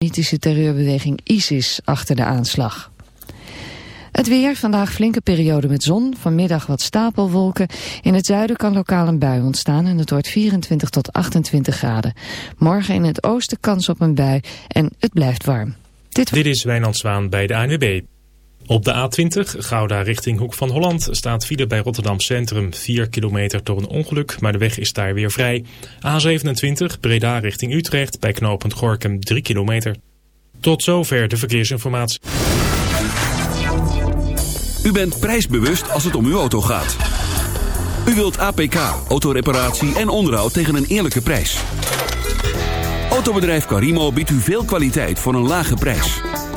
islamitische terreurbeweging ISIS achter de aanslag. Het weer, vandaag flinke periode met zon, vanmiddag wat stapelwolken. In het zuiden kan lokaal een bui ontstaan en het wordt 24 tot 28 graden. Morgen in het oosten kans op een bui en het blijft warm. Dit, is Wijnand Zwaan bij de ANWB. Op de A20, Gouda richting Hoek van Holland, staat file bij Rotterdam Centrum 4 kilometer door een ongeluk, maar de weg is daar weer vrij. A27, Breda richting Utrecht, bij knooppunt Gorkum 3 kilometer. Tot zover de verkeersinformatie. U bent prijsbewust als het om uw auto gaat. U wilt APK, autoreparatie en onderhoud tegen een eerlijke prijs. Autobedrijf Carimo biedt u veel kwaliteit voor een lage prijs.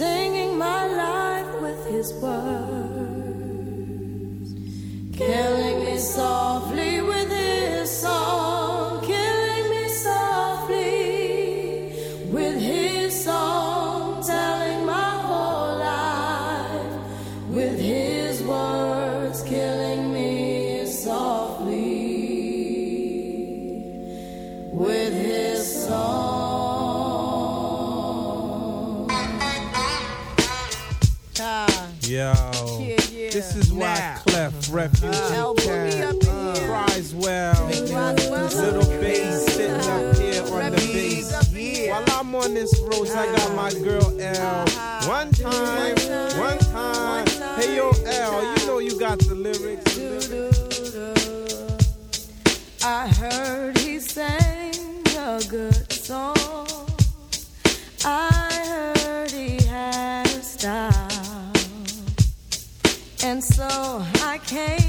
singing my life with his words, killing me soft. refuge. Uh, uh, Criswell, little bass sitting up here on the bass. While I'm on this road, I got my girl L. One time. okay?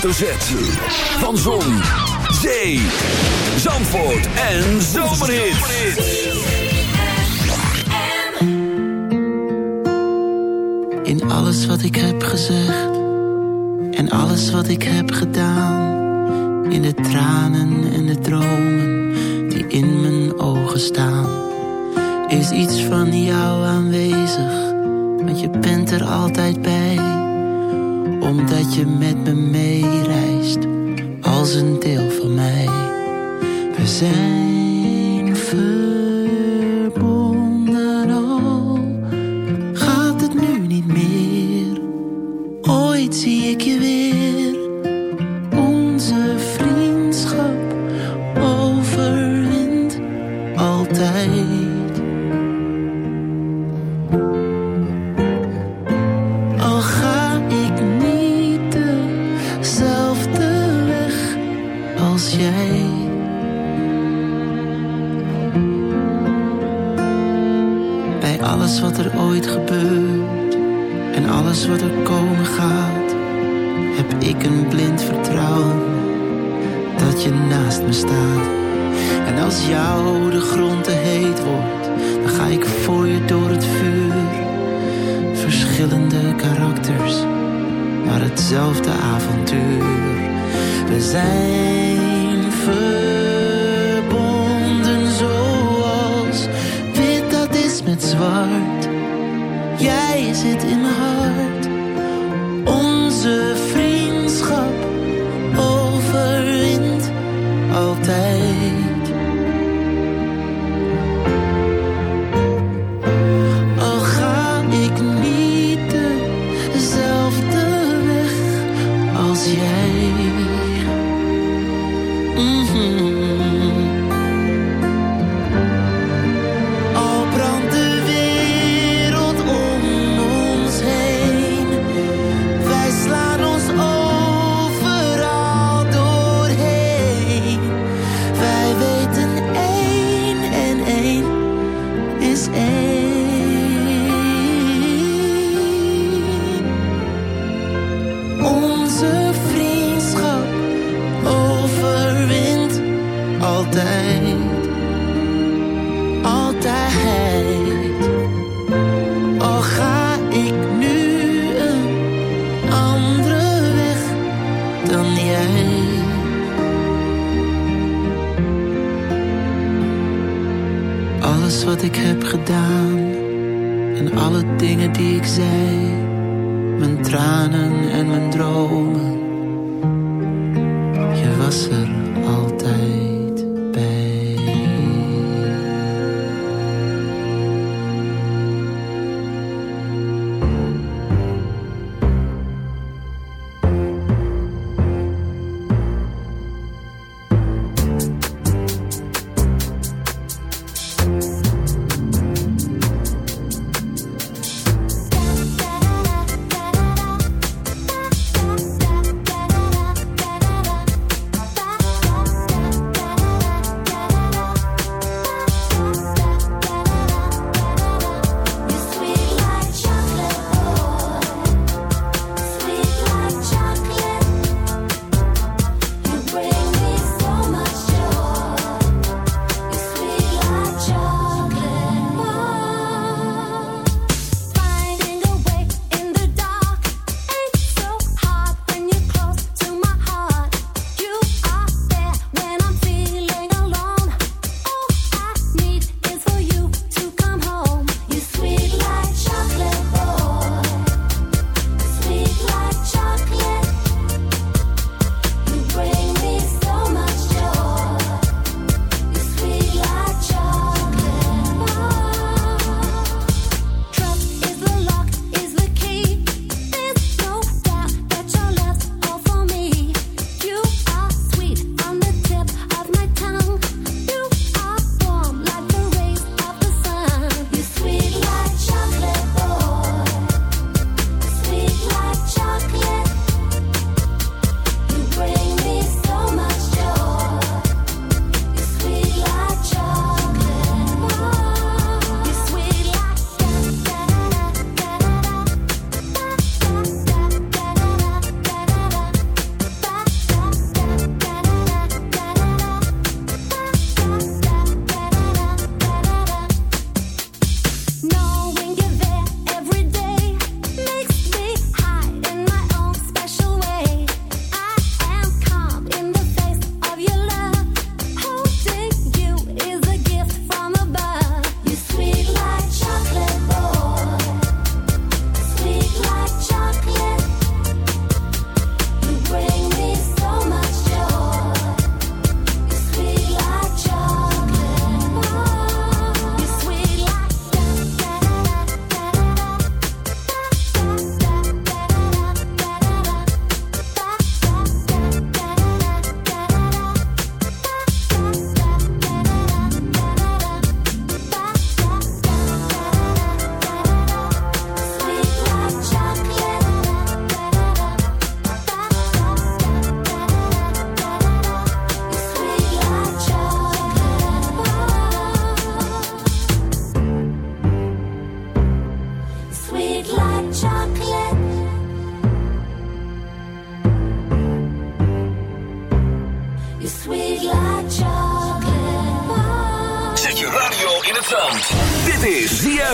Van Zon, Zee, Zandvoort en Zomerhits. In alles wat ik heb gezegd en alles wat ik heb gedaan. In de tranen en de dromen die in mijn ogen staan. Is iets van jou aanwezig, want je bent er altijd bij omdat je met me meereist als een deel van mij. We zijn. Naast me staat. En als jou de grond te heet wordt, dan ga ik voor je door het vuur. Verschillende karakters, maar hetzelfde avontuur. We zijn verbonden zoals wit dat is met zwart. Jij zit in mijn hart. the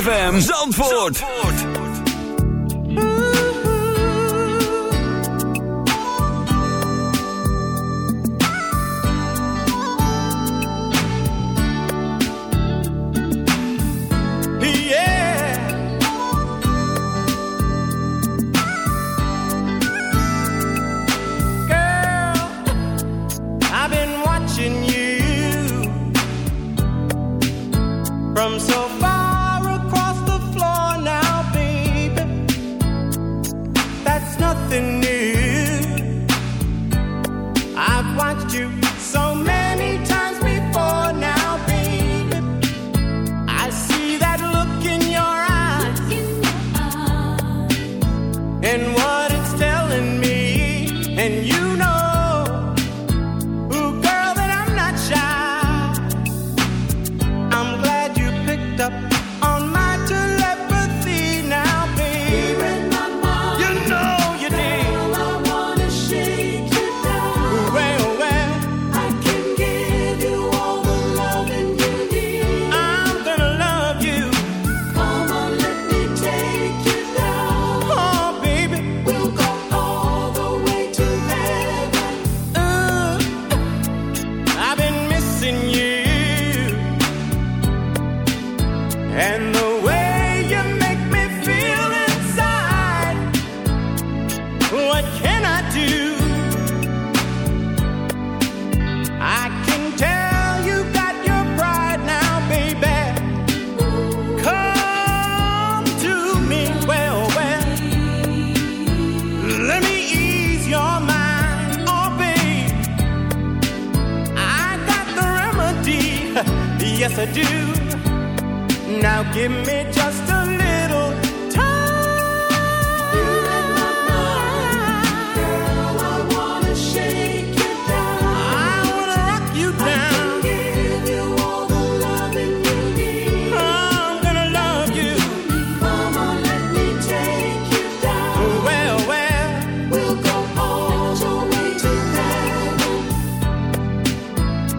ZFM Zandvoort.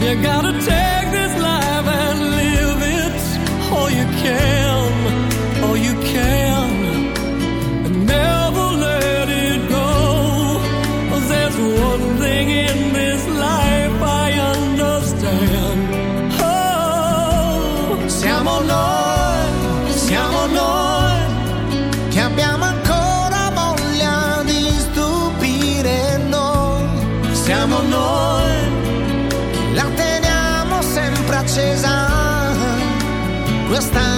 You gotta take this life and live it. All you can, all you can. And never let it go. there's one thing in this life I understand. Oh, Siamo noi, siamo noi che abbiamo ancora voglia di stupire noi. Siamo noi, está.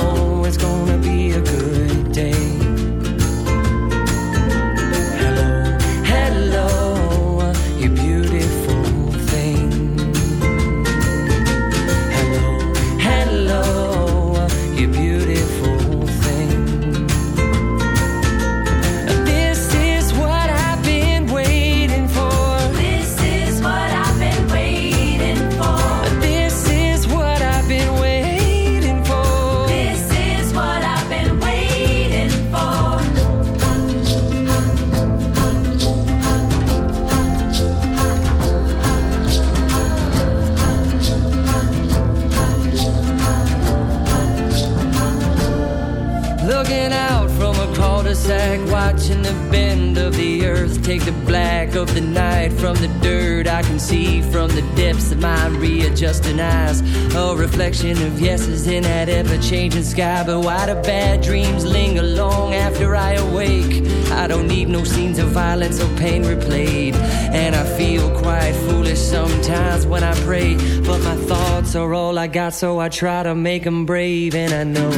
So pain replayed. And I feel quite foolish sometimes when I pray. But my thoughts are all I got, so I try to make them brave. And I know,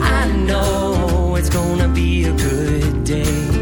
I know it's gonna be a good day.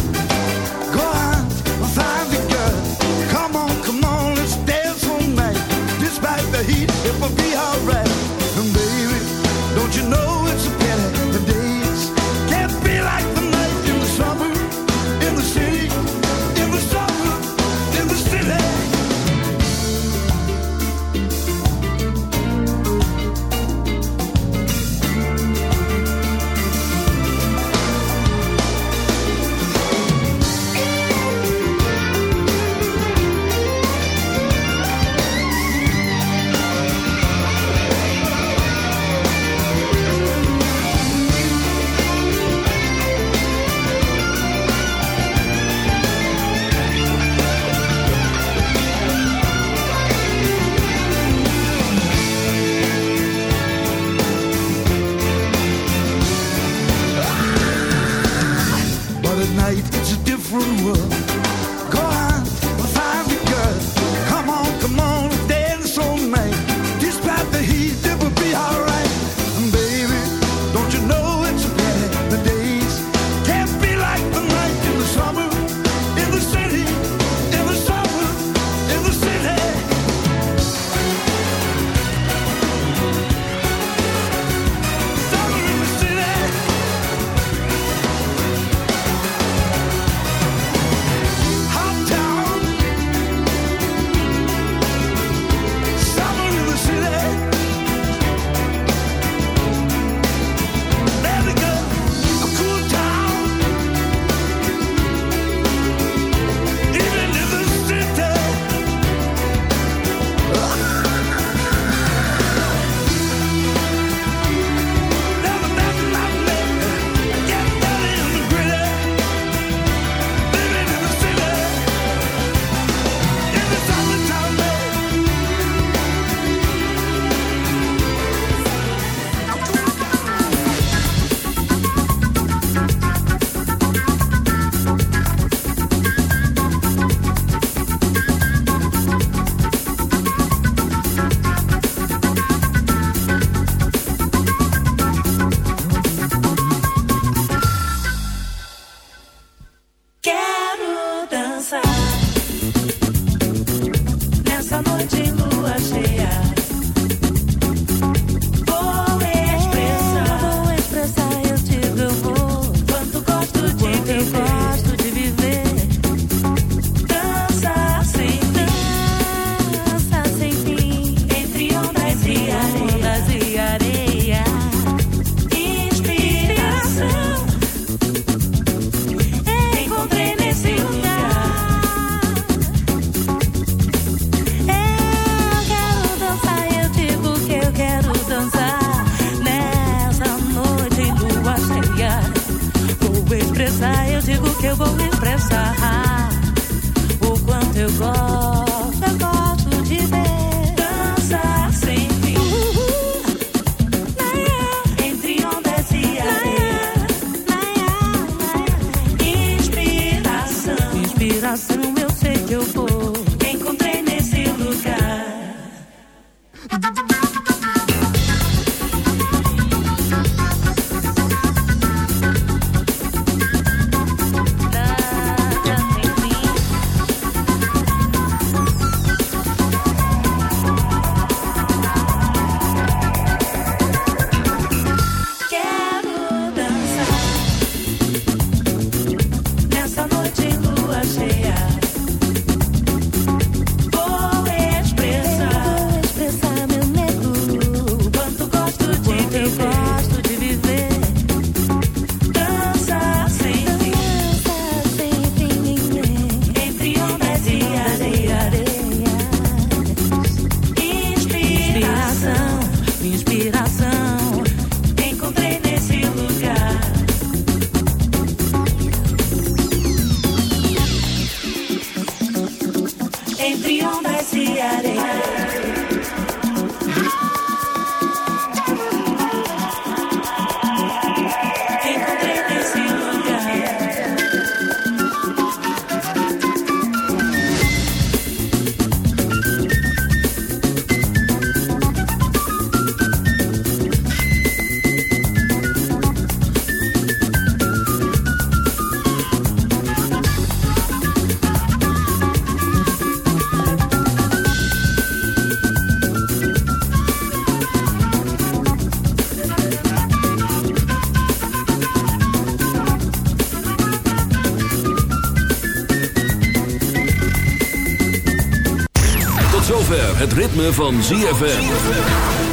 Ritme van ZFM.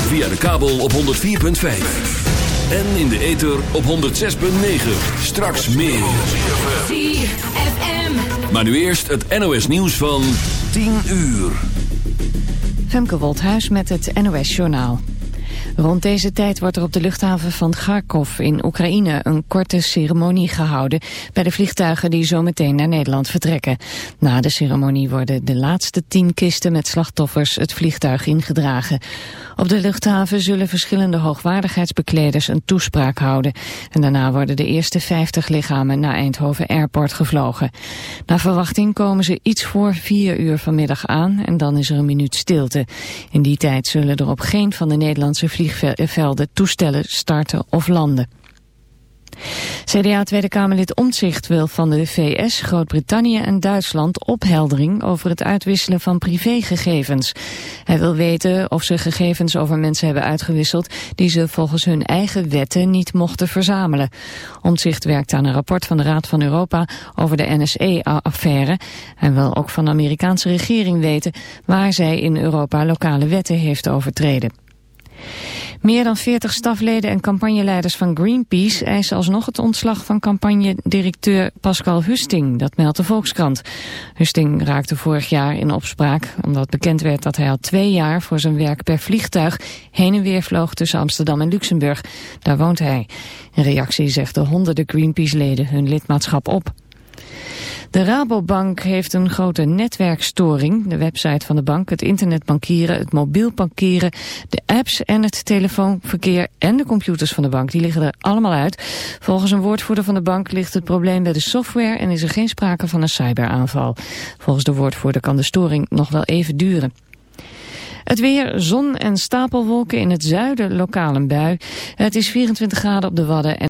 Via de kabel op 104.5. En in de ether op 106.9. Straks meer. ZFM. Maar nu eerst het NOS nieuws van 10 uur. Femke Wolthuis met het NOS Journaal. Rond deze tijd wordt er op de luchthaven van Kharkov in Oekraïne een korte ceremonie gehouden bij de vliegtuigen die zometeen naar Nederland vertrekken. Na de ceremonie worden de laatste tien kisten met slachtoffers het vliegtuig ingedragen. Op de luchthaven zullen verschillende hoogwaardigheidsbekleders een toespraak houden. En daarna worden de eerste 50 lichamen naar Eindhoven Airport gevlogen. Naar verwachting komen ze iets voor vier uur vanmiddag aan en dan is er een minuut stilte. In die tijd zullen er op geen van de Nederlandse vliegvelden toestellen starten of landen. CDA Tweede Kamerlid Omtzigt wil van de VS, Groot-Brittannië en Duitsland opheldering over het uitwisselen van privégegevens. Hij wil weten of ze gegevens over mensen hebben uitgewisseld die ze volgens hun eigen wetten niet mochten verzamelen. Omtzigt werkt aan een rapport van de Raad van Europa over de NSE-affaire. Hij wil ook van de Amerikaanse regering weten waar zij in Europa lokale wetten heeft overtreden. Meer dan 40 stafleden en campagneleiders van Greenpeace eisen alsnog het ontslag van campagnedirecteur Pascal Husting, dat meldt de Volkskrant. Husting raakte vorig jaar in opspraak omdat bekend werd dat hij al twee jaar voor zijn werk per vliegtuig heen en weer vloog tussen Amsterdam en Luxemburg. Daar woont hij. In reactie zegden honderden Greenpeace-leden hun lidmaatschap op. De Rabobank heeft een grote netwerkstoring. De website van de bank, het internetbankieren, het mobiel bankieren, de apps en het telefoonverkeer en de computers van de bank, die liggen er allemaal uit. Volgens een woordvoerder van de bank ligt het probleem bij de software en is er geen sprake van een cyberaanval. Volgens de woordvoerder kan de storing nog wel even duren. Het weer, zon en stapelwolken in het zuiden, lokaal een bui. Het is 24 graden op de Wadden. En